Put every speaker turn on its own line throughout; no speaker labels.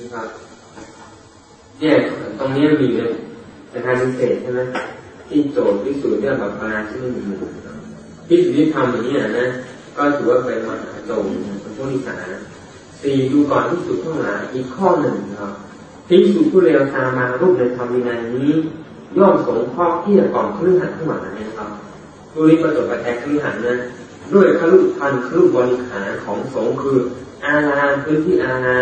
นะครับเนี่ยตรงนี้มีเลยในทางพิเศษใช่ไหมที่โจทย์พิสูจน์เรื่องแบบพลาที่ไม่มีมูลพิสูจน์ที่ทำอย่างนี้นะก็ถือว่าเป็นมหาโจทย์เป็นผู้นิสาสี่ดูก่อนพิสูจน์ข้างหลังอีกข้อหนึ่งครับพิสูจน์ผู้เลวตามารูปในธรรมวินัยนี้ย่อมสงเคราะห์ที่จะก่อนคลื่นหันข้างหลังนะครับดูนี้ประสบกับแท้คลื่นหันนะด้วยคลุพันคลุบริหารของสงคืออาราพื้นที่อารา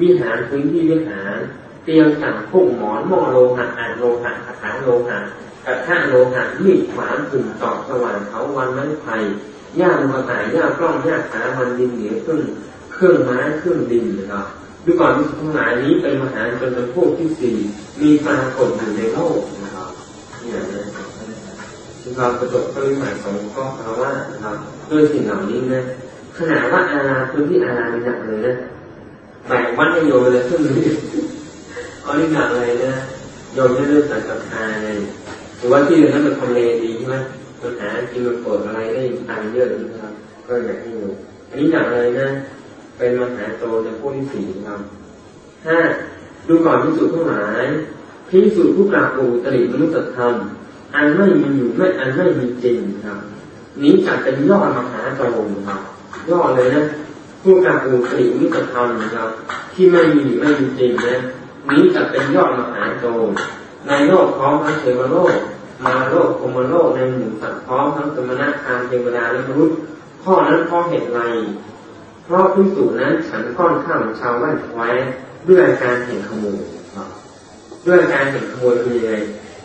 วิหารพื้นที่วิหารเตียงสั่งพวกหมอนหม้อโลหะอ่านโลหะคาถาโลหะกระทะโลหะมีดขวานกลุ่มตอกสว่านเขาวันไม้ไผ่ย่ามาตายย่ากล้องย่าขามันดินเหนียวขึ้นเครื่องไม้เครื่องดินนะครับดูก่อนที่ทั้งหลายนี้เป็นมหาจนเป็นพวกที่สี่มีปรากฏอยู่ในโลกนะครับเนี่ยนะคือควาประจบก็หมายสองข้อเพราว่านะครับด้วยสิ่งเหล่านี้นะขนาดว่าอาณาพื้นที่อาณาเป็นหนักเลยนะ แบ่งวัดให้โยมเลยขึ้นนี้เอานี่หนักเลยนะโยมจะเลือกสังกัดอาเลยหรือว่าที่อื่นนั้นมันทำเลดีใช่ไหมมันหากินมันปวดอะไรได้ตังเยอะนะครับ ก็อยากให้โยมอันนี้หนักเลยนะ เป็นมหาโตในพวกที่สี่ครับห้าดูก่อนพิสูจน์ทั้งหลายพิสูจน์ผู้กล่าวอุตริมนุษธรรม อันไม่มีอยู่ไม่อันไม่มีจริงครับ นี้จัดเป็นยอดมหาโจรครับยอดเลยนะ ผู้กาปูสิมิตรธรรมนะครับ ที่ไม่มีไม่มีจริงนะนี้จัดเป็นยอดมหาโจรในโลกพร้อมทั้งเทวโลก มาโลกโคมโลกในหมู่สัตว์พร้อมทั้งสมณะทางเทวดาและมนุษย์ข้อนั้นเพราะเหตุไรเพราะพิสูจนั้นฉันก้อนข้าวชาวบ้านไว้ด้วยการเห็นขโมยด้วยการเห็นขโมยคือยังไง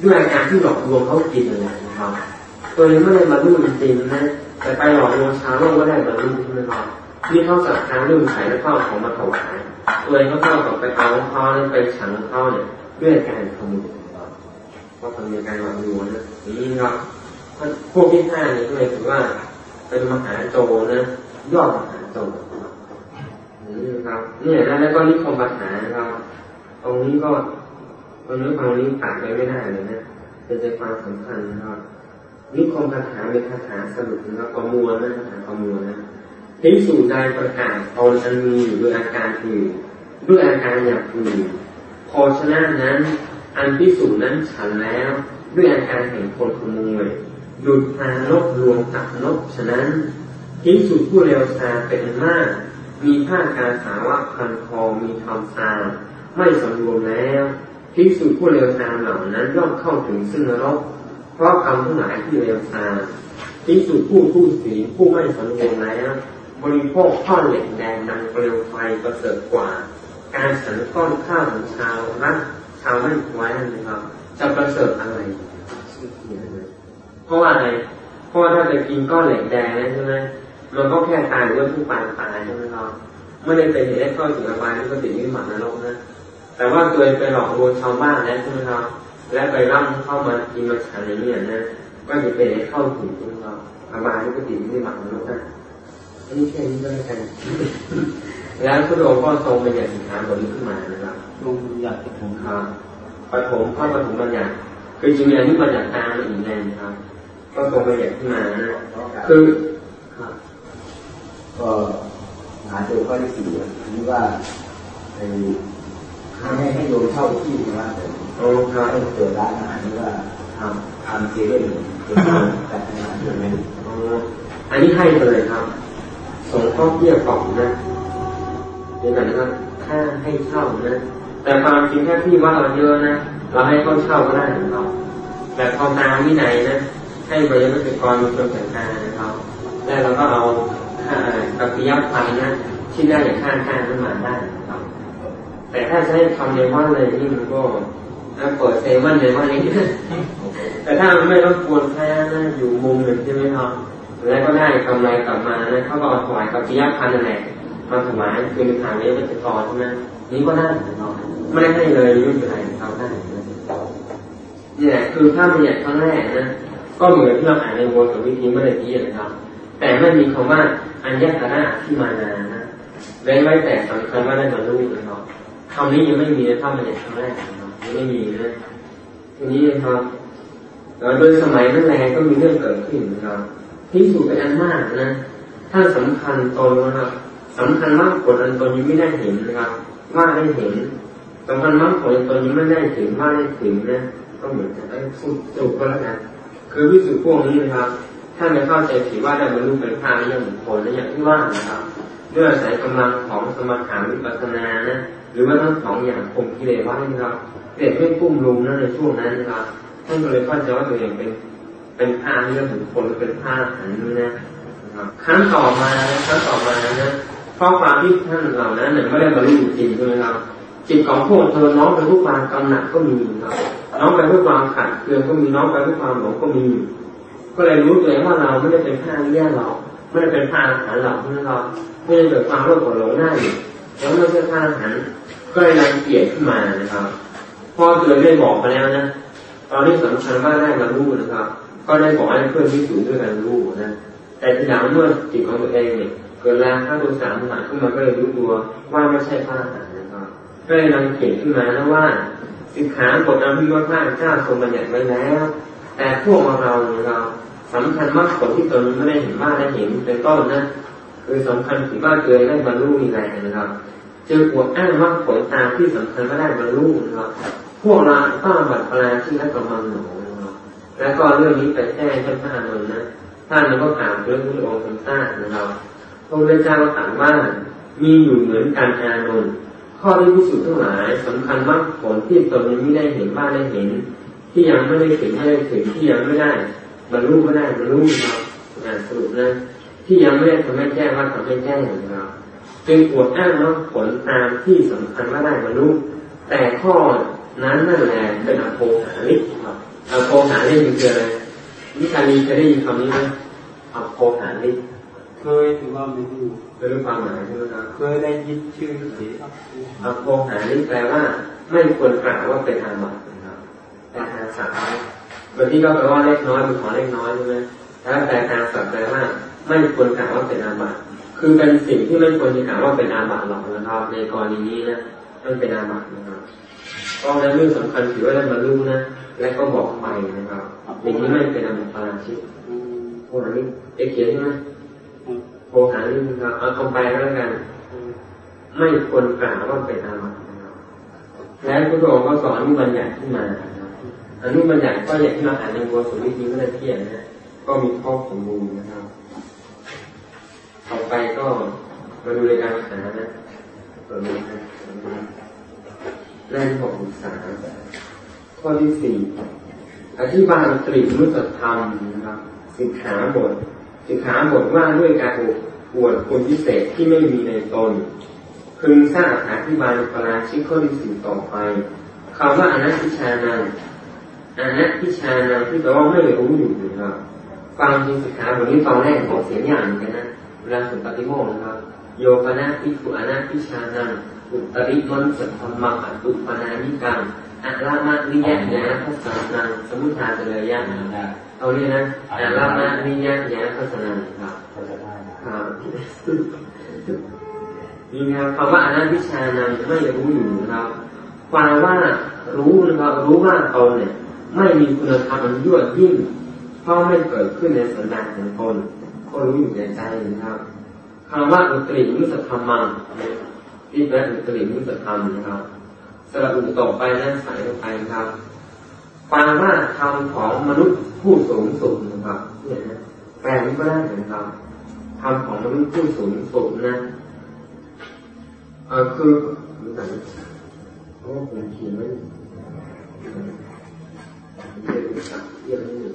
ด้วยการที่หลอกลวงเขากินอะไรนะครับตัวเองไม่ได้บรรลุจริงนะแต่ไปหลอกลวงชาวโลกก็ได้บรรลุใช่ไหมครับ นี่เขาสักการเรื่องขายแล้วเข้าของมาถวายตัวเองก็เข้ากับไปเอาเขาแล้วไปฉันเขาเนี่ยด้วยการขโมยก็ทำในการหลอกลวงนะนี่ครับพวกที่ห้านี่ก็เลยถือว่าเป็นมหาโจนะยอดมหาโจนี่ครับเนี่ยแล้วก็นิคมปัญหาครับ ตรงนี้ก็ตรงนี้ฟังนี้ตัดไปไม่ได้เลยนะเป็นใจความสำคัญนะครับนิคมคาถาเป็นคาถาสรุปนะครับประมวลนะคาถาประมวลนะ พิสูจน์ใดประกาศตนอันมีอยู่ด้วยอาการอื่นด้วยอาการอย่างอื่นพอชนะนั้น อันพิสูจน์นั้นฉันแล้วด้วยอาการแห่งคนขโมยหยุดพานกรวมตับนกฉะนั้นพิสูจผู้เร็วซาเป็นมาก มีผ้าการสาวะพันคอมีทำซาไม่สมรวมแล้วภิกษุผู้เลวทราเหล่านั้นย่อมเข้าถึงซึ่งนรก เพราะกรรมทั้งหลายที่เลวทรามภิกษุผู้ผู้ศีลผู้ไม่สำรวมแล้ว บริโภคข้อเหล็กแดงดังเปลวไฟประเสริฐกว่า การฉันก้อนข้าวของชาวรัฐชาวไม่ไว้นั่นะครับ จะประเสริฐอะไรเพราะว่าอะไรเพราะว่าถ้าจะกินก้อนเหล็กแดงนะใช่ไหมมันก็แค่ตายหรือว่าผู้ปานตายใช่ไหมครับไม่ได้เป็นเหตุให้เข้าถึงอบายที่ก็ติดนิหมันนรกนะแต่ว่าตัวเองไปหลอกลวงชาวบ้านแล้วใช่ไหมครับและไปร่ำเข้ามากินมาฉันอย่างนี้นะก็จะเป็นเข้าถึงใช่ไหมครับอาบายก็ติไม่หวังนะนะอันนี้ แค่นี้ก็แล้วกันแล้วพระองค์ก็ทรงบัญญัติสินค้าบทนี้ขึ้นมานะครับ
ทรงบัญญัติผม
ครับปฐมข้อปฐมบัญญัติคือจริงๆนี่บัญญัติตามอีกแน่ครับ ก็ทรงบัญญัติขึ้นมานะคือครับ
ก็หาตัวข้อที่สี่นี่ว่าในให้ให้โยมเช่าที่นะโอ้ครับให้เปิดร้านอาหารนี่ว่าทำทำเซเว่นเป็นแต่อาหารใช่ไหม
อันนี้ให้เลยครับ ส่งข้อเกี่ยกล่องนะเดี๋ยวกันนะครับค่าให้เช่านะ แต่ความจริงแค่ที่ว่าเราเยอะนะเราให้เขาเช่าก็ได้นะครับแต่พอตามวินัยนะให้บริษัทกรมีคนแต่งงานนะครับ แล้วเราก็เอาค่ากับปิยพันนะที่ได้จากค่าค่านั้นมาได้แต่ถ้าใช้ทำในวัดเลยนี่มันก็เปิดเซเว่นในวัดนี้แต่ถ้ามันไม่รบกวนแค่นะอยู่มุมหนึ่งใช่ไหมครับ แล้วก็ได้กำไรกลับมานะเขาก็เอาถวายกับปิยพันธ์นั่นแหละมาถวายคือในทางนี้มันจะกรใช่ไหมนี่ก็ได้ไม่ได้ให้เลยไม่เป็นไรเขาได้นี่แหละคือถ้ามันอย่างครั้งแรกนะก็เหมือนที่เราอ่านในโมกับวิธีเมื่อกี้นะครับ แต่ไม่มีคำว่าอัญญาระที่มานานะเว้นไว้แต่สำคัญว่าได้บรรลุนะครับคำนี้ยังไม่มีถ้ามันอย่างครั้งแรกนะยังไม่มีนะทีนี้นะครับแล้วโดยสมัยนั้นแรงก็มีเรื่องเกิดขึ้นนะครับ พิสูจน์เป็นอันมากนะถ้าสำคัญตนนะครับสำคัญมากกดอันตนยังไม่ได้เห็นนะครับ ว่าได้เห็นสำคัญมากผลตอนนี้ไม่ได้ถึงว่าได้ถึงนะก็เหมือนจะได้สุดสุดก็แล้วกันคือวิสุทธิพวกนี้นะครับ ถ้าไม่เข้าใจผิดว่าได้บรรลุเป็นพระเรื่องบุคคลและอย่างที่ว่านะครับด้วยอาศัยกำลังของสมถะวิปัสสนานะหรือว่าทั้งสองอย่างคงกิเลสไว้นะครับเด็กไม่พุ่มลุมนั่นในช่วงนั้นนะครับท่านก็เลยเข้าใจว่าตัวเองเป็น เป็นผ้าเรื่องบุคคลเป็นผ้าหันนี้นะครับครั้งต่อมาครั้งต่อมานะเพราะความที่ท่านเหล่านั้นเนี่ยไม่ได้บรรลุจริงใช่ไหมครับจิตของพวกเธอน้องไปเพื่อความกำหนัดก็มีครับน้องไปเพื่อความขัดเกลือก็มีน้องไปเพื่อความหลงก็มี ก็เลยรู้ตัวเองว่าเราไม่ได้เป็นผ้าแย่เราไม่ได้เป็นผ้าหารเราเพราะเราไม่ได้เกิดความโลภโกรธหลงได้แล้วไม่ใช่ผ้าอาหารก็เลยรังเกียจขึ้นมานะครับพ่อเลยได้บอกไปแล้วนะตอนนี้สำคัญว่าได้มารู้นะครับ ก็ได้บอกให้เพื่อนที่สูงด้วยกันรู้นะ แต่ทีหลังเมื่อจิตของตัวเองเนี่ยเกิดแรงข้าตัวสามหนักขึ้นมาก็เลยรู้ตัวว่าไม่ใช่ผ้าอาหารนะครับก็เลยรังเกียจขึ้นมาแล้วว่าสิกขาบทอภิวัตพระเจ้าทรงบัญญัติไว้แล้ว แต่พวกเราเราสำคัญมากผลที่ตนไม่ได้เห็นว่าได้เห็นเป็นต้นนะคือสำคัญถึงว่าเกิดได้บรรลุมีแรงนะครับจึงอวดอ้างว่าผลตามที่สำคัญก็ได้บรรลุนะครับพวกเราต้องบัตรปลาที่นักกำลังหนู แล้วก็เรื่องนี้ไปแจ้งท่านพระอานนท์นะท่านก็ถามเรื่องพระองค์ทรงทราบนะครับพระพุทธเจ้าถามว่ามีอยู่เหมือนกันอานนท์ข้อที่พิสูจน์ทั้งหลายสำคัญมากผลที่ตนยังไม่ได้เห็นบ้านได้เห็น ที่ยังไม่ได้ถึงไม่ได้ถึงที่ยังไม่ได้บรรลุไม่ได้บรรลุนะครับอ่านสรุปนะที่ยังไม่ได้ทำให้แจ้งว่าทำให้แจ้งนะครับจึงอวดอ้างว่าผลตามที่สำคัญว่าได้บรรลุแต่ข้อนั้นนั่นแหละเป็นอโภหาลิครับ โภหาลิคืออะไรนิชาลีเคยได้ยินคำนี้ไหมอโภหาลิ
เคยถือว่าไม่รู้
เคยรู้ความหมายใช่ไหมครับ
เคยได้ยินชื่อเสียครับ
อโภหาลิแปลว่า ไม่ควรกล่าวว่าเป็นอาบัตินะครับแต่ทางศัพท์บางทีก็แปลว่าเล็กน้อยเป็นของเล็กน้อยใช่ไหมแล้วแต่ทางศัพท์แปลว่า ไม่ควรกล่าวว่าเป็นอาบัติคือเป็นสิ่งที่ไม่ควรจะกล่าวว่าเป็นอาบัติหรอกนะครับ ในกรณีนี้นะไม่เป็นอาบัตินะครับเพราะนั้นเรื่องสำคัญถือว่าได้มารู้นะ และก็บอกไปนะครับอย่างนี้ไม่เป็นอาบัติปาราชิกโอ้นี้เอเขียนใช่ไหมโพหานี่นะครับเอาคำไปแล้วกัน ไม่ควรกล่าวว่าเป็นอาบัติแล้วพระองค์ก็สอนอนุบัญญัติขึ้นมาอนุบัญญัติก็อย่างที่เราอ่านในวัวสุวิธีก็ได้เทียนนะก็มีข้อสมบูรณ์นะครับ ต่อไปก็มาดูในการหานะตัวนี้นะแรกของศึกษา ข้อที่สี่อธิบายตรีมุสธรรมนะครับสิกขาบทสิกขาบทว่าด้วยการอวดคนพิเศษที่ไม่มีในตน พึงทราบอธิบายปราชิกข้อที่สี่ต่อไปคำว่าอนัตติชานันอนัตติชานันที่แปลว่าไม่รู้อยู่นะครับฟังจริงสิกขาบทนี้ฟังแรกบอกเสียงอย่างกันนะเวลาสุนปฏิโมกนะครับ โยคณะพิคุอนัตติชานันอุตริมนสัทธรรมะอุปนานิกัง อัลามานิยะยะทัศนังสมุทาเจริยะนะเอาเนี่ยนะอัลามานิยะยะทัศนังครับนี่นะครับคำว่าอนันติชานันไม่รู้อยู่นะครับความว่ารู้นะครับรู้ว่าตนเนี่ย ไม่มีคุณธรรมมันยั่วยิ่งเพราะไม่เกิดขึ้นในสันดานของตนก็รู้อยู่ในใจนะครับคำว่าอุตริมุสธรรมังที่แปลอุตริมุสธรรมนะครับ สระอุต่อไปนั่นใส่ลงไปนะครับความว่าธรรมของมนุษย์ผู้สูงสุดนะครับเนี่ยนะแปลนี้ก็ได้นะครับธรรมของมนุษย์ผู้สูงสุดนะเออคือรู้ไหมเพราะว่าผมเขียนไม่เรียนสักเรียนไม่หนึ่ง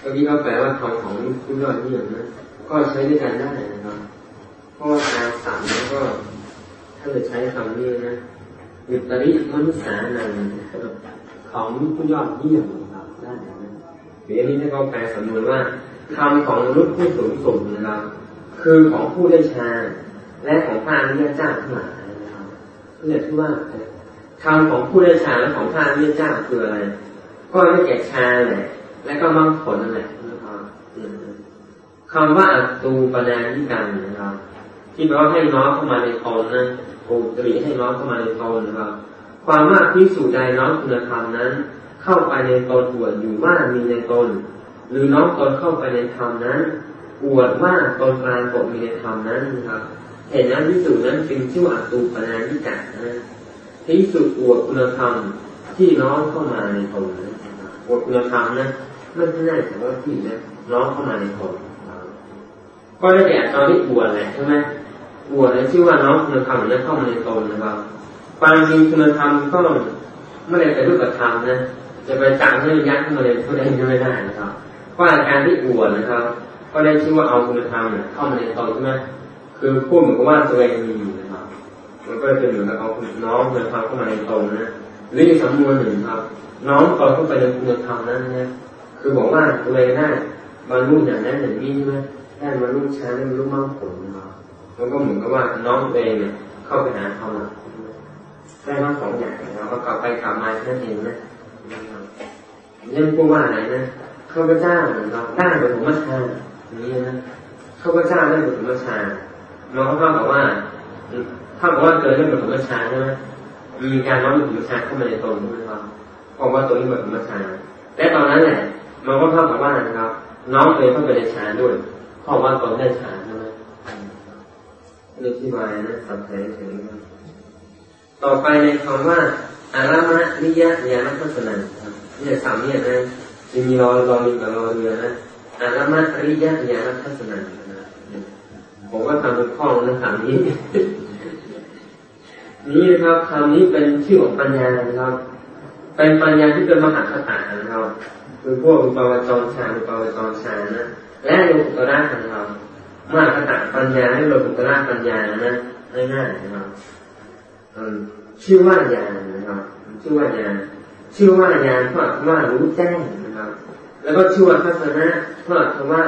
เมื่อกี้เขาแปลว่าธรรมของผู้ยอดเยี่ยมนะ ก็ใช้ด้วยกันได้นะครับ เพราะว่าการสั่งนั้นก็ ถ้าจะใช้คำนี้นะยุตริมนุษย์สานันของผู้ยอดเยี่ยมครับได้นะหรืออันนี้ถ้าเขาแปลสำนวนว่าคำของมนุษย์ผู้สูงส่งนะครับคือของผู้ได้ฌาและของพระอริยเจ้าทั้งหลายนะครับเพื่อที่ว่าคำของผู้ได้ฌาและของพระอริยเจ้าคืออะไร ก็ได้แก่ฌาแหละและก็มรรคผลนั่นแหละนะครับคำว่าอัตูปนาธิกันนะครับ ที่แปลว่าให้น้อมเข้ามาในตนนะโอตรีให้น้อมเข้ามาในตนนะครับ ความว่าพิสูจน์ใดน้อมคุณธรรมนั้น เข้าไปในตนบวดอยู่ว่ามีในตน หรือน้อมตนเข้าไปในธรรมนั้น อวดว่าตนกลางกฎมีในธรรมนั้นนะครับเห็นนั้นพิสูจน์นั้นเป็นชื่อว่าตูปนานิกะนะพิสูจน์อวดคุณธรรมที่น้องเข้ามาในตนนะอวดคุณธรรมนะไม่ใช่ได้แต่ว่าที่นะน้องเข้ามาในตนก็ได้แก่ตอนที่อวดแหละใช่ไหม อวดแล้วชื่อว่าน้องคุณธรรมนั้นเข้ามาในตนนะครับความจริงคุณธรรมก็ไม่ได้เป็นรูปธรรมนะจะไปจังให้ยัดขึ้นมาเลยก็ได้ไม่ได้นะครับเพราะอาการที่อวดนะครับ ก็ได้ชื่อว่าเอาคุณธรรมเข้ามาในตนใช่ไหมคือพูดเหมือนกับว่าตัวเองมีนะครับ มันก็จะเหมือนกับเอาน้องคุณธรรมเข้ามาในตนนะหรืออีกสำนวนหนึ่งครับ น้องตอนเข้าไปในคุณธรรมนั้นนะคือบอกว่าตัวเองได้บรรลุอย่างนั้นอย่างนี้ใช่ไหมได้บรรลุช้าได้บรรลุมากผลนะครับ มันก็เหมือนกับว่าน้องเองเนี่ยเข้าไปหาเขาละได้ทั้งสองอย่างเราก็กลับไปกลับมาแค่นั้นเองนะยังพูดว่าไหนนะข้าพเจ้าเราได้บรรมาชาอย่างนี้นะข้าพเจ้าได้บรรมาชาน้องเขาบอกว่าถ้าบอกว่าเกิดเรื่องบรรลุมาชาใช่ไหมมีการน้อมบรรลุมาชาเข้ามาในตนใช่ไหมครับเพราะว่าตัวนี้บรรลุมาชาและตอนนั้นแหละมันก็เท่ากับว่านะครับน้องเองเข้าไปในฌานด้วยเพราะว่าตนได้ฌาน ใช่ไหมนี่ที่มานะสับแทนถึงต่อไปในคำว่าอารามะนิยะญาณทัศนันเนี่ยสามเนี่ยนะจะมีรอรอมีกับรอเรือนะอารามะริยะญาณทัศนันะผมก็ทำเป็นข้องนะคำนี้ นี่นะครับคำนี้เป็นชื่อของปัญญานะครับ เป็นปัญญาที่เป็นมหาคตานะครับคือพวกอุปวจรชาอุปวจรชานะและโลกุตระของเรา มหาคตาปัญญาให้โลกุตระปัญญานะง่ายๆนะครับชื่อว่าญาณนะครับชื่อว่าญาณชื่อว่าญาณเพราะว่ารู้แจ้งนะครับ แล้วก็ชื่อว่าทัศนะเพราะว่า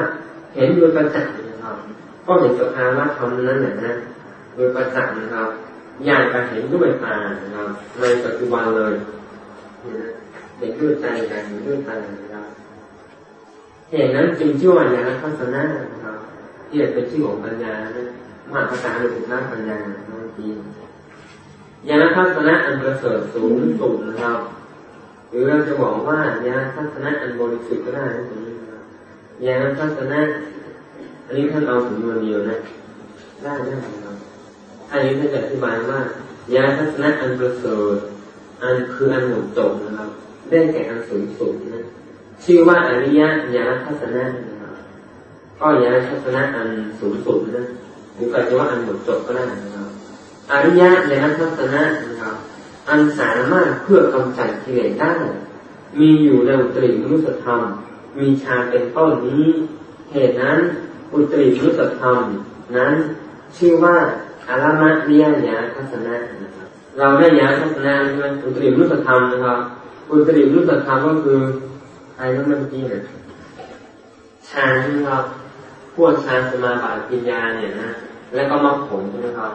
เห็นโดยประจักษ์นะครับก็เห็นสภาวะธรรมนั้นแหละนะโดยประจักษ์นะครับอย่างการเห็นด้วยตานะครับในปัจจุบันเลยเห็นด้วยใจการเห็นด้วยตานะครับเหตุนั้นจึงชื่อว่าญาณทัศนะ นะครับที่เป็นชื่อของปัญญานะมหาภาษาหรือสุดน้ปัญญาบางทีญาณทัศนะอันประเสริฐสูงสุดนะครับ หรือเราจะบอกว่าญาณทัศนะอันบริสุทธิ์ก็ได้นะตรงนี้ญาณทัศนะอันนี้ท่านเอาถึงมาเดียวนะ ได้ได้ครับอันนี้ท่านจะอธิบายว่าญาณทัศนะอันประเสริฐอันคืออันหมดจบนะครับ ได้แก่อันสูงสุดนะ ชื่อว่าอริยญาณทัศนะนะ ครับก็ญาทัศนะอันสูงสุดนะหรือก็จะว่าอันหมดจบก็ได้นะครับอริยญาณทัศนะนะครับ อันสามารถเพื่อกำจัดกิเลสได้ มีอยู่ในอุตริมนุสธรรม มีชาเป็นต้นนี้ เหตุนั้นอุตริมนุสธรรม นั้นชื่อว่าอารมะเรียญาทัศนะนะครับ เราได้ญาทัศนะใช่ไหมอุตริมนุสธรรมนะครับ อุตริมนุสธรรมก็คืออะไรนั่นเมื่อกี้เนี่ยฌานใช่ไหมครับ พวกฌานสมาบัติปัญญาเนี่ยนะแล้วก็มรรคผลใช่ไหมครับ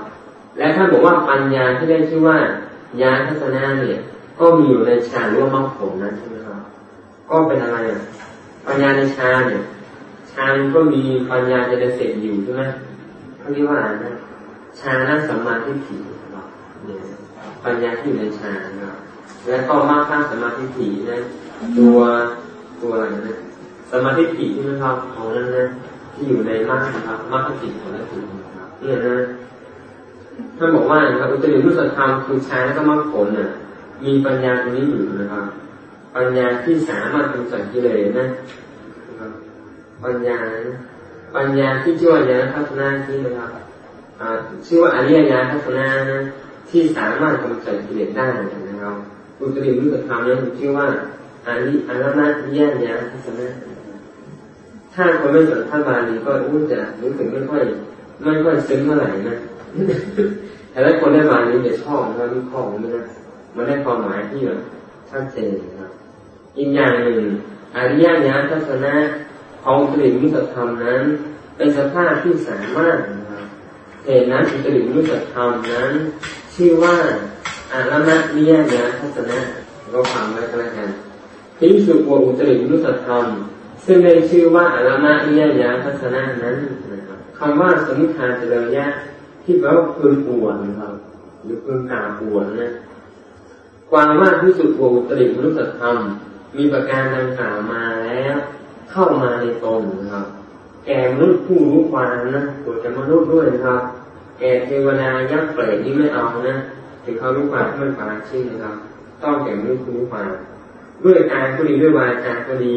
และถ้าบอกว่าปัญญาที่ได้ชื่อว่าญาณทัศนะเนี่ย ก็มีอยู่ในฌานหรือว่ามรรคผลนั้นใช่ไหมครับ ก็เป็นอะไรอะปัญญาในฌานเนี่ยฌานก็มีปัญญาจะเสร็จอยู่ใช่ไหมเขาเรียกว่าอะไรนะฌานะสัมมาทิฏฐิครับเนี่ยปัญญาที่อยู่ในฌานนะครับแล้วก็มรรคสัมมาทิฏฐินะตัวตัวอะไรนะสมาธิผิที่มันครับของนั้นนะ ที่อยู่ในมรรคนะครับมรรคจิตของนั้นถึงครับเนี่ยนะท่านบอกว่านะครับอุตริมุสธรรมคือชายแล้วก็มรรคผลเนี่ยมีปัญญาตรงนี้อยู่นะครับ ปัญญาที่สามารถกำจัดกิเลสนะนะครับปัญญา ปัญญาที่ชื่อว่าญาณทัศนาที่นะครับชื่อว่าอริยญาณทัศนานะที่สามารถกำจัดกิเลสได้นะครับอุตริมุสธรรมนั้นชื่อว่าอันนี้อันนั้นแย่ยาทัศนะ ถ้าคนไม่สนท่าบาลีก็รู้จะรู้สึกไม่ค่อยไม่ค่อยซึ้งเท่าไหร่นะแต่ถ้าคนได้บาลีจะชอบนะวิเคราะห์มันนะมันได้ความหมายที่แบบชัดเจนครับ อีกอย่างหนึ่งอริยญาณทัศนะของสริมิสธรรมนั้น เป็นสภาพที่สามารถนะครับเหตุนั้นอิสริมิสธรรมนั้น ชื่อว่าอารมะนิยญาณทัศนะก็ฟังไว้ก็แล้วกันพิสุโวอุตริมุสธรรม ซึ่งในชื่อว่าอารมะเนียยาทัศนะนั้นนะครับคำว่าสมุทาเจริญยะที่แปลว่าพึงปวดนะครับ หรือพึงกาปวดนะความว่าพิสุโวอุตริมุสธรรม มีประการดังกล่าวมาแล้ว เข้ามาในตนนะครับ แก่มนุษย์ผู้รู้ความนะตัวจะมนุษย์ด้วยนะครับ แก่เทวดายักษ์เปรตนี่ไม่เอานะถึงเขารู้ความที่มันปาราชิกนะครับ ต้องแก่รู้คุณรู้ความ ด้วยการก็ดีด้วยวาจาก็ดี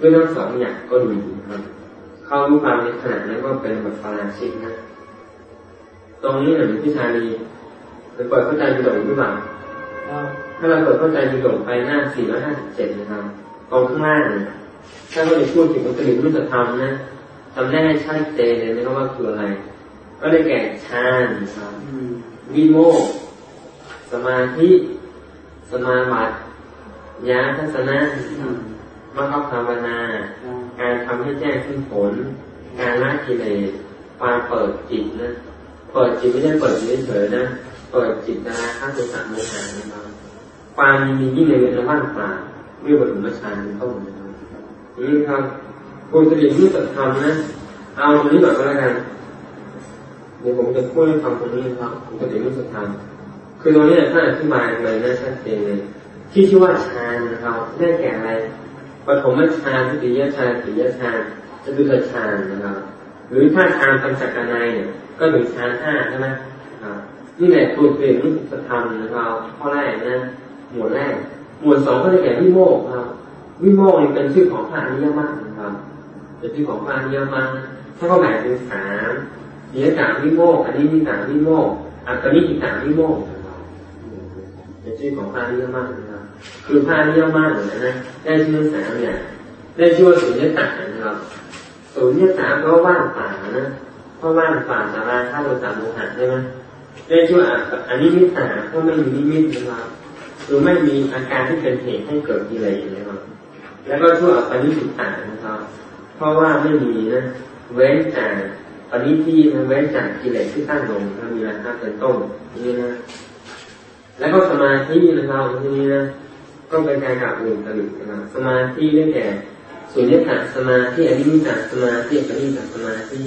ด้วยทั้งสองอย่างก็ดีนะครับเขารู้ความในขณะนั้นก็เป็นแบบปาราชิกนะตรงนี้หนึ่งพิชาลีเราเปิดเข้าใจดีดกหรือเปล่าถ้าเราเปิดเข้าใจดีดกไปหน้าสี่ร้อยห้าสิบเจ็ดนะครับตรงข้างล่างถ้าเราพูดถึงอุตริมุตธรรมนะทำได้ให้ชัดเจนเลยนะครับว่าคืออะไร ก็ได้แก่ฌานครับวิโมกสมาธิ สมาบัติ ญาทัศนะมรรคภาวนา การทำให้แจ้งขึ้นผล การละกิเลสความเปิดจิตนะ เปิดจิตไม่ใช่เปิดจิตเฉยนะ เปิดจิตนะข้าตัวสัมโมหะนะครับความมียิ่งในเรื่องว่างเปล่าเรื่บรรลุฌานเป็นต้นนะครับนี่ครับคุณจะเรียนรู้สัจธรรมนะ เอาตรงนี้ก่อนก็แล้วกันเดี๋ยวผมจะพูดให้ฟังตรงนี้ครับผมจะเรียนรู้สัจธรรมคือตรงนี้ท่านอธิบายเลยน่าชัดเจนเลยที่ชื่อว่าฌาน นะครับได้แก่อะไรปฐมฌานติยฌานติยฌานจะดูฌานนะครับ หรือถ้าฌานปัญจกนัยเนี่ย ก็ถึงฌานห้าใช่ไหมนี่แหละตัวเปลี่ยนรูปธรรมนะครับข้อแรกนะ หมวดแรก หมวดสองก็ได้แก่วิโมกครับ วิโมกเป็นชื่อของพระอริยมรรคนะครับเป็นชื่อของพระอริยมรรคถ้าเขาแบ่งเป็นสามเดียกาวิโมกอันนี้มีสามวิโมกอัตนิกิตาวิโมกเป็นชื่อของพระอริยมรรคนะ คือพระอริยมรรคนะได้ชื่อสามอย่างได้ชื่อว่าสุญญตานะครับสุญญตาเพราะว่างเปล่านะเพราะว่างเปล่าสาราข้าโดยสามโมหะใช่ไหมได้ชื่ออันนี้มิตาก็ไม่มีนิมิตนะครับหรือไม่มีอาการที่เป็นเหตุให้เกิดกิเลสนะครับแล้วก็ชั่วอันนี้สุตานะครับ เพราะว่าไม่มีนะเว้นจากอันนี้ที่มันเว้นจากกิเลสที่ตั้งลงถ้ามีราคาเป็นต้นนี่นะแล้วก็สมาธินะครับที่นี้นะ ก็เป็นการกับอื่นกระดินะครับสมาธิได้แก่สุญญตาสมาธิอนิมิตาสมาธิปณิตาสมาธิ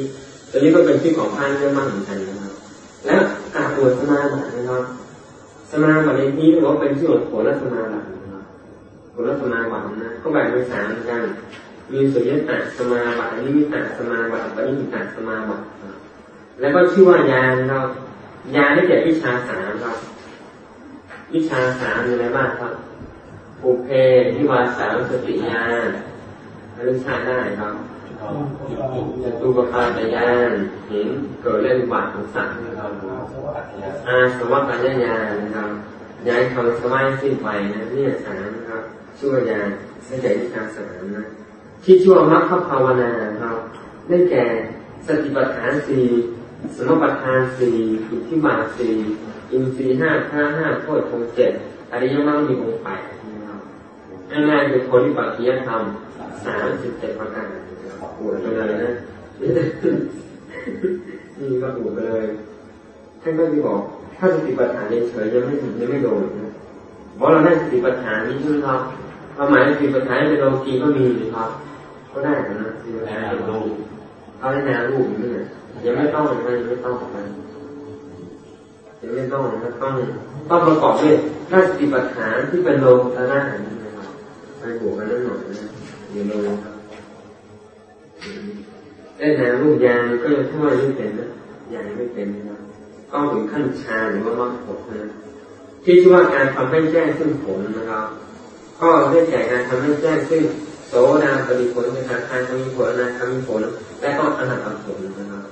ตัวนี้ก็เป็นชื่อของพันเรื่องมากเหมือนกันนะครับแล้วกาบวดสมาบัตินะครับสมาบัติในที่เราเป็นชื่อของโผลสมาบัตินะครับโผลสมาบัตินะก็แบ่งเป็นสามกัน มีสุญญตาสมาบัติอนิมิตาสมาบัติปณิตาสมาบัติแล้วก็ชื่อว่ายานเรายานได้แก่วิชาสามครับ วิชาสามมีอะไรบ้างครับ ปุเพนิวาสามสติญาณอนุชาได้ครับจตุปปาตญาณเห็นเกิดเรื่องบาดของสัตว์นะครับอาสวัคยญาณนะครับย้ายคำสมัยสิ้นไปนะนี่สามนะครับชื่ว่ายานได้แก่วิชาสามนะที่ชื่วมรรคภาวนาครับได้แก่สติปัฏฐานสี่สมปัฏฐานสี่อิทธิบาทสี่อินทรีห้าห้าห้าโพชฌงเจ็ดอริยมรรคมีองค์แปด ง่ายๆคือคนปฏิยัติธรรมสามสิบเจ็ดประการอวดไปเลยนะนี่ก็อวดไปเลยท่านก็ที่บอก ถ้าสติปัฏฐานเฉยยังไม่ถึงยังไม่โดนนะเพราะเราได้สติปัฏฐานนี้ใช่ไหมครับความหมายสติปัฏฐานเป็นโลกีก็มีนะครับ ก็ได้นะสติปัฏฐานเป็นโลกเอาได้นารูปนี่นะยังไม่ต้องมันยังไม่ต้องมันยังไม่ต้องนะต้องต้องประกอบด้วยถ้าสติปัฏฐานที่เป็นโลกะนะ ไปบวกกันนิดหน่อยนะเดี๋ยวโลครับได้นารูปยางก็ยังช่วยไม่เป็นนะยังไม่เป็นนะต้องถึงขั้นชาหรือว่ามรรคผลนะที่ชื่อว่าการทำให้แจ้งซึ่งผลนะครับก็ได้แก่การทำให้แจ้งซึ่งโสดาปฏิผลในการทางมีผลนะทำมีผลและก็อนัตตผลนะครับ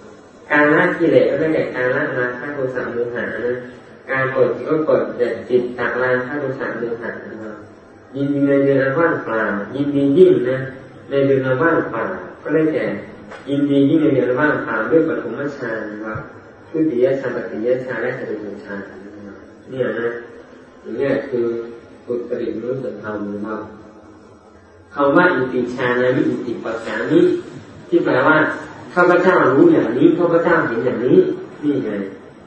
การละกิเลสก็ได้แก่การละราคะโทสะโมหะนะการเปิดจิตก็เปิดแต่จิตจากราคะโทสะโมหะนะครับ ยินดีในเดือนว่างเปล่ายินดียิ่งนะในเดือนว่างเปล่าก็ได้แก่ยินดียิ่งในเดือนว่างเปล่าด้วยปฐมฌานครับคือติยฌานปฏิยฌานและจตุตฌานเนี่ยนะอย่างนี้คือฝึกปฏิบัติธรรมนะครับคำว่าอิติชานามิอิติปัสสามิที่แปลว่าข้าพเจ้ารู้อย่างนี้ข้าพเจ้าเห็นอย่างนี้นี่ไง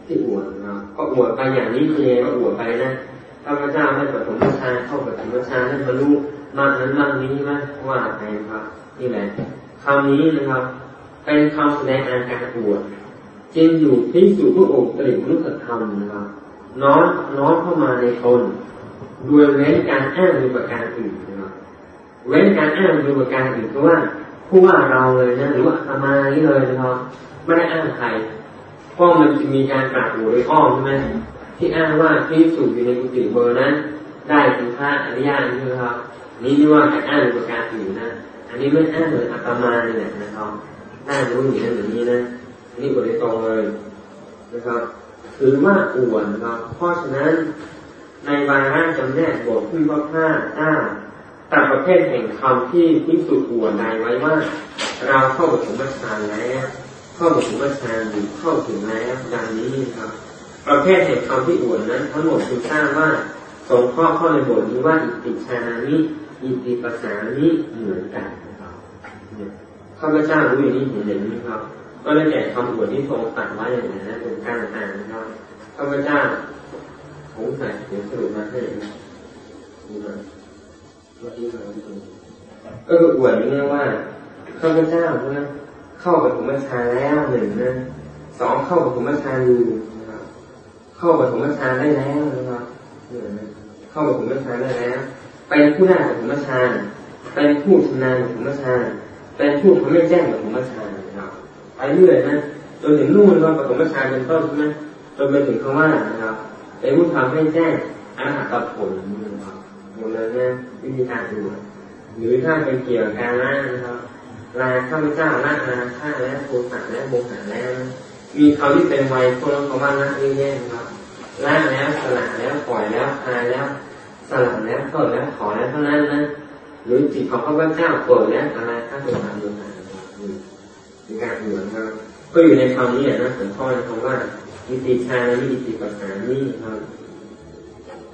ที่อวดนะก็อวดไปอย่างนี้คือก็อวดไปนะ ข้าพเจ้าได้ปฐมฌานเข้าปฐมฌานได้บรรลุมากนั้นมากนี้ไหมว่าไปครับนี่แหละคำนี้นะครับ เป็นคำแสดงอาการอวดจึงอยู่ที่สู่ผู้อกตริมุขธรรมนะครับ น้อมน้อมเข้ามาในตนโดยเว้นการอ้างในประการอื่นนะครับเว้นการอ้างในประการอื่นเพราะว่าผู้ว่าเราเลยนะหรือว่าอามานี้เลยนะครับไม่ได้อ้างใครเพราะมันจะมีการกราบหัวโดยอ้อมใช่ไหม ที่อ้างว่าพิสูจอยู่ในกุฏิเบอร์นั้น ได้ถึงพระอนุญาตใช่ไหมครับนี่นี่ว่าการอ้างประการอื่นนะ อันนี้ไม่อ้างเลยอนอาตมาเนี่ยนะครับน่ารู้อย่างนั้นแบบนี้นะนี่บริตรงเลยนะครับถือว่าอวดนะครับเพราะฉะนั้น ในวาระจำแนกบทที่ว่าผ้าห้าตัดประเภทแห่งคำที่พิสูจน์อวดใดไว้ว่า เราเข้าปฐมฌานแล้ว เข้าปฐมฌานอยู่เข้าถึงแล้วดังนี้ครับ ประเภทแห่งคำที่อวดนั้น ทั้งหมดคือทราบว่าสงข้อข้อในบทนี้ว่าอิติชานานิอิติปัสสานิเหมือนกันนะครับข้าพเจ้ารู้อย่างนี้เห็นอย่างนี้ครับ ก็ได้แก่คำอวดที่ทรงตัดไว้อย่างนั้นเป็นการอ่านนะครับข้าพเจ้าผมใส่เดี๋ยวสรุปมาให้ดูมาว่าที่มาก็คืออวดนี้ว่าข้าพเจ้าใช่ไหมเข้าปฐมฌานแล้วหนึ่งนะสองเข้าปฐมฌานอยู่นะครับ เข้าปฐมฌานได้แล้วนะครับเข้าปฐมฌานได้แล้ว เป็นผู้ได้ปฐมฌานเป็นผู้ชำนาญปฐมฌานเป็นผู้ทำให้แจ้งปฐมฌานนะครับไปเรื่อยนะจนถึงนู่นว่าปฐมฌานเป็นต้นใช่ไหมจนไปถึงคำว่านะครับเป็นผู้ทำให้แจ้งอรหัตผลนะครับหมดเลยนะวิธีการดูหรือถ้าเป็นเกี่ยวกับการละนะครับลาข้าพเจ้าละอาฆ่าและโทสะและโมหะแล้วมีเขาที่เป็นวัยพวกเราเขาว่าละเยอะแยะครับ ละแล้วสละแล้วปล่อยแล้วคลายแล้วสลับแล้วเปิดแล้วขอแล้วเท่านั้นนะหรือจิตของพระเจ้าเปิดแล้วอะไรข้าพเจ้าดูหามีการเหมือนครับก็อยู่ในคำนี้นะผมข้อในคำว่าอิติชาและอิติปัสสานี่ครับ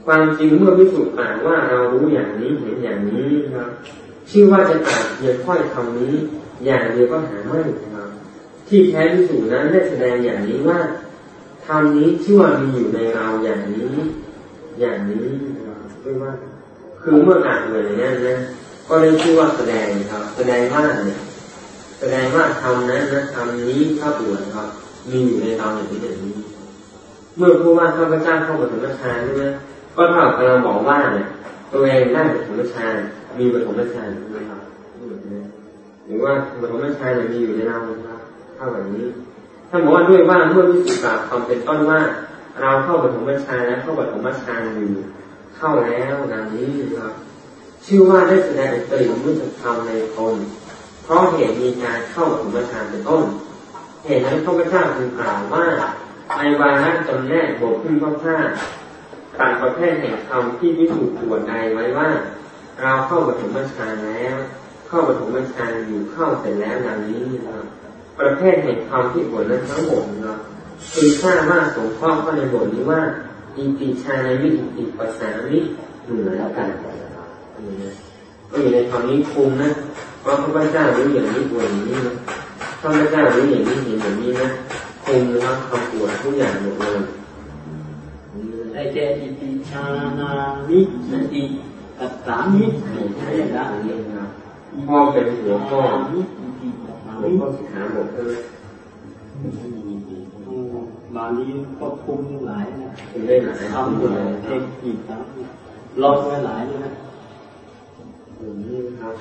ความจริงเมื่อพิสูจน์ต่างว่าเรารู้อย่างนี้เห็นอย่างนี้ครับชื่อว่าจะตัดเพียงค่อยคำนี้ อย่างเดียวก็หาไม่ครับที่แท้พิสูจน์นั้นได้แสดงอย่างนี้ว่า ธรรมนี้ชื่อว่ามีอยู่ในเราอย่างนี้ อย่างนี้เรียกว่า คือเมื่ออ่านเลยนั่นนะก็ได้ชื่อว่าแสดงครับ แสดงว่าเนี่ยแสดงว่าธรรมนั้นนะธรรมนี้ข้าบวชครับ มีอยู่ในเราอย่างนี้อย่างนี้ เมื่อพูดว่าข้าพเจ้าเข้าปฐมฌานใช่ไหมก็เท่ากับกำลังบอกว่าเนี่ยตัวเองได้ปฐมฌานมีปฐมฌานใช่ไหมครับหรือว่าปฐมฌานมีอยู่ในเราครับเท่าแบบนี้ ถ้าบอกว่าด้วยว่าเมื่อวิสุทธิคำเป็นต้นว่า เราเข้าปฐมฌานแล้วเข้าปฐมฌานอยู่เข้าแล้วดังนี้ครับชื่อว่าได้แสดงตริมุสธรรมในตนเพราะเหตุมีการเข้าปฐมฌานเป็นต้น เหตุนั้นพระพุทธเจ้าจึงกล่าวว่าในวาระจำแนกบทขึ้นข้อห้าตัดประเภทแห่งคำที่พิสูจน์ตัวใดไว้ว่า เราเข้าปฐมฌานแล้ว เข้าปฐมฌานอยู่เข้าเสร็จแล้วดังนี้ครับ ประเภทแห่งคำที่บทนั้นทั้งหมดนะครับคือทราบว่าสงข้อข้อในบทนี้ว่าอิติชาในวิอิติปัสสามิเหมือนกันก็อยู่ในคำนี้คุมนะเพราะพระพุทธเจ้ารู้อย่างนี้อวดอย่างนี้นะพระพุทธเจ้ารู้อย่างนี้เห็นอย่างนี้นะคุมนะครับคำอวดทุกอย่างหมดเลย
ไอเจอิติชานามินันติตัสสามิใช่ไหม
ครับพ่อเป็นหัวข้อ หัวข้อสิขาบทเลย
บาลีก็คุมหลายนะ
คุมได้หลาย
ทำหลายเทคนิคครับลองไว้หลายเลยนะ
อย่างนี้ครับ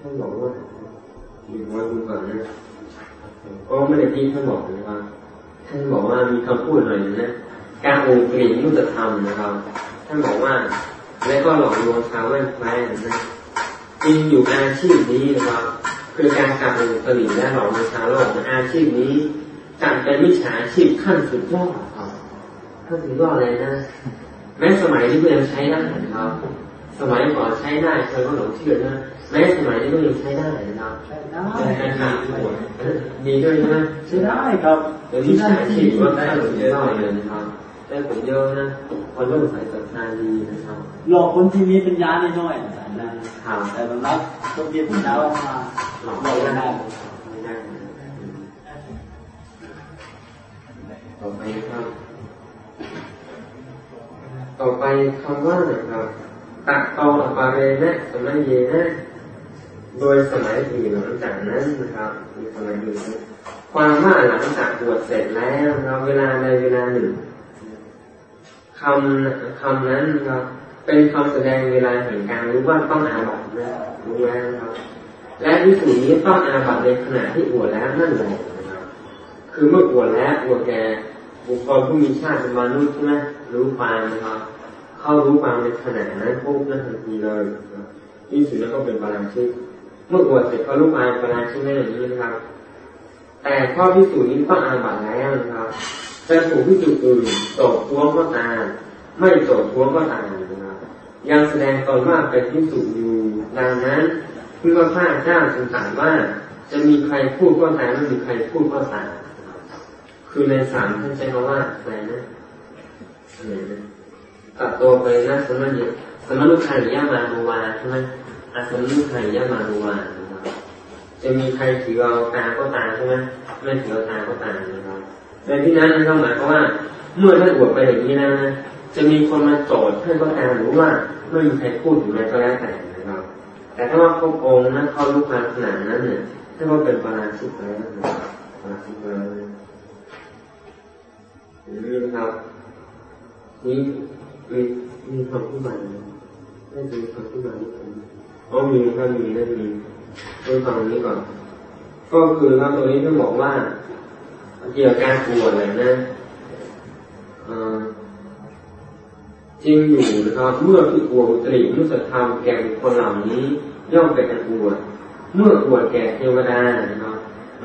ท่านบอกว่าดูว่าดูก่อนนะก็ไม่ได้ที่ท่านบอกนะครับท่านบอกว่ามีคำพูดหน่อยนะการองค์กลิ่นมุตธรรมนะครับ ท่านบอกว่า และก็หลอกลวงชาวแว่นแฟนนะจริงอยู่อาชีพนี้นะครับ คือการกลับองค์กลิ่นและหลอกลวงชาวโลกอาชีพนี้จัดเป็นมิจฉาชีพขั้นสุดยอดครับขั้นสุดยอดเลยนะ แม้สมัยนี้ก็ยังใช้ได้นะครับ สมัยก่อนใช้ได้เคยก็หลงเชื่อนะแม้สมัยนี้ก็ยังใช้ได้นะครับใช้ได้ดีด้วยนะ
ใช้ได้ครับ
เดี๋ยวนี้ใช้ชีพว่าได้หลงเยอะหน่อยเลยนะครับ ได้ผลเยอะนะ คนเริ่มใส่ศรัทธาดีนะครับ
หลอกคนที่มีปัญญาน้อยๆนะแต่บางรับคนที่ปัญญามาหลอกไม่ได้
ต่อไปครับ ต่อไปคำว่านะครับตัดตออปาเรนะสมัยเยนะโดยสมัยอื่นหลังจากนั้นนะครับมีสมัยอื่นความว่าหลังจากบวชเสร็จแล้วเราเวลาในเวลาหนึ่ง คำคำนั้นครับเป็นคำแสดงเวลาแห่งการรู้ว่าต้องอาบัตนะรู้แล้วครับและที่สุนี้ต้องอาบัตในขณะที่บวชแล้วนั่นแหละนะครับคือเมื่ออวดแล้วอวดแก่บุคคลผู้มีชาติเป็นมนุษย์ใช่ไหมรู้ความนะครับเข้ารู้ความในขณะนั้นปุ๊บนั่นทันทีเลยที่สุดแล้วก็เป็นปราชิกเมื่ออวดเสร็จก็รู้ความปราชิกนั่นอย่างนี้นะครับแต่ข้อพิสูน์นี้ก็อาบัตแล้วนะครับ จะถูกพิจน์อื่นโจท้วงก็ตามไม่โจท้วงก็ตามนะครับยังแสดงตนว่าเป็นพิสูจน์อยู่ดังนั้นเมื่อพระเจ้าทรงตรัสว่าจะมีใครพูดก็ตามไม่มีใครพูดก็ตามคือในสามท่านใช้คำว่าอะไรนะอะไรนะตัดตัวไปนะสมัยสมันุขันยามาโนวาใช่ไหมอาสมุขันยามาโนวาจะมีใครถือเอาตาก็ตาใช่ไหมไม่ถือเอาตาก็ตานะครับ ในที่นั้นนะครับหมายความว่าเมื่อท่านอวดไปอย่างนี้แล้วนะจะมีคนมาโจทย์ท่านก็ตามหรือว่าไม่มีใครพูดถึงอะไรก็แล้วแต่นะครับแต่ถ้าว่าเขาองค์นะเขารู้ความขนาดนั้นเนี่ยถ้าว่าเป็นปราชิกแล้วปราชิกแล้วนี่นะครับนี่มีมีคำพูดใหม่ได้มีคำพูดใหม่อ๋อมีก็มีได้มีต้องฟังนี้ก่อน ก็คือว่าตัวนี้ท่านบอกว่า เกี่ยวกับการปวดเลยนะจริงอยู่นะครับเมื่อพิอวดอุตริมุสธรรมแก่บุคคลเหล่านี้ ย่อมเป็นอันอวดเมื่ออวดแก่เทวดานะครับ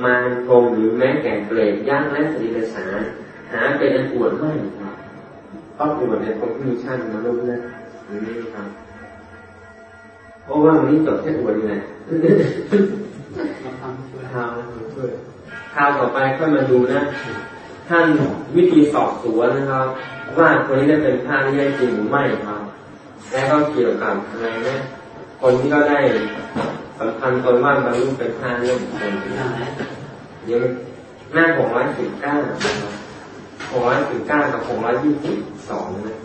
มารกงหรือแม้แก่เปรตยักษ์และสติรสารหาเป็นอันอวดไม่ครับต้องอวดในคนที่มีชาติมนุษย์นะนี่ครับเพราะว่าวันนี้จบแค่อวดนี่แหละข่า วข่าวต่อไปค่อยมาดูนะ ท่านวิธีสอบสวนนะครับ ว่าคนนี้ได้เป็นพระที่ได้จริงหรือไม่ครับ และก็เกี่ยวกับอะไรนะคนที่ก็ได้สำคัญตนว่าบรรลุเป็นพระเรื่องคนเดี๋ยวหน้าหกร้อยสิบเก้าหกร้อยสิบเก้ากับหกร้อยยี่สิบสองนะ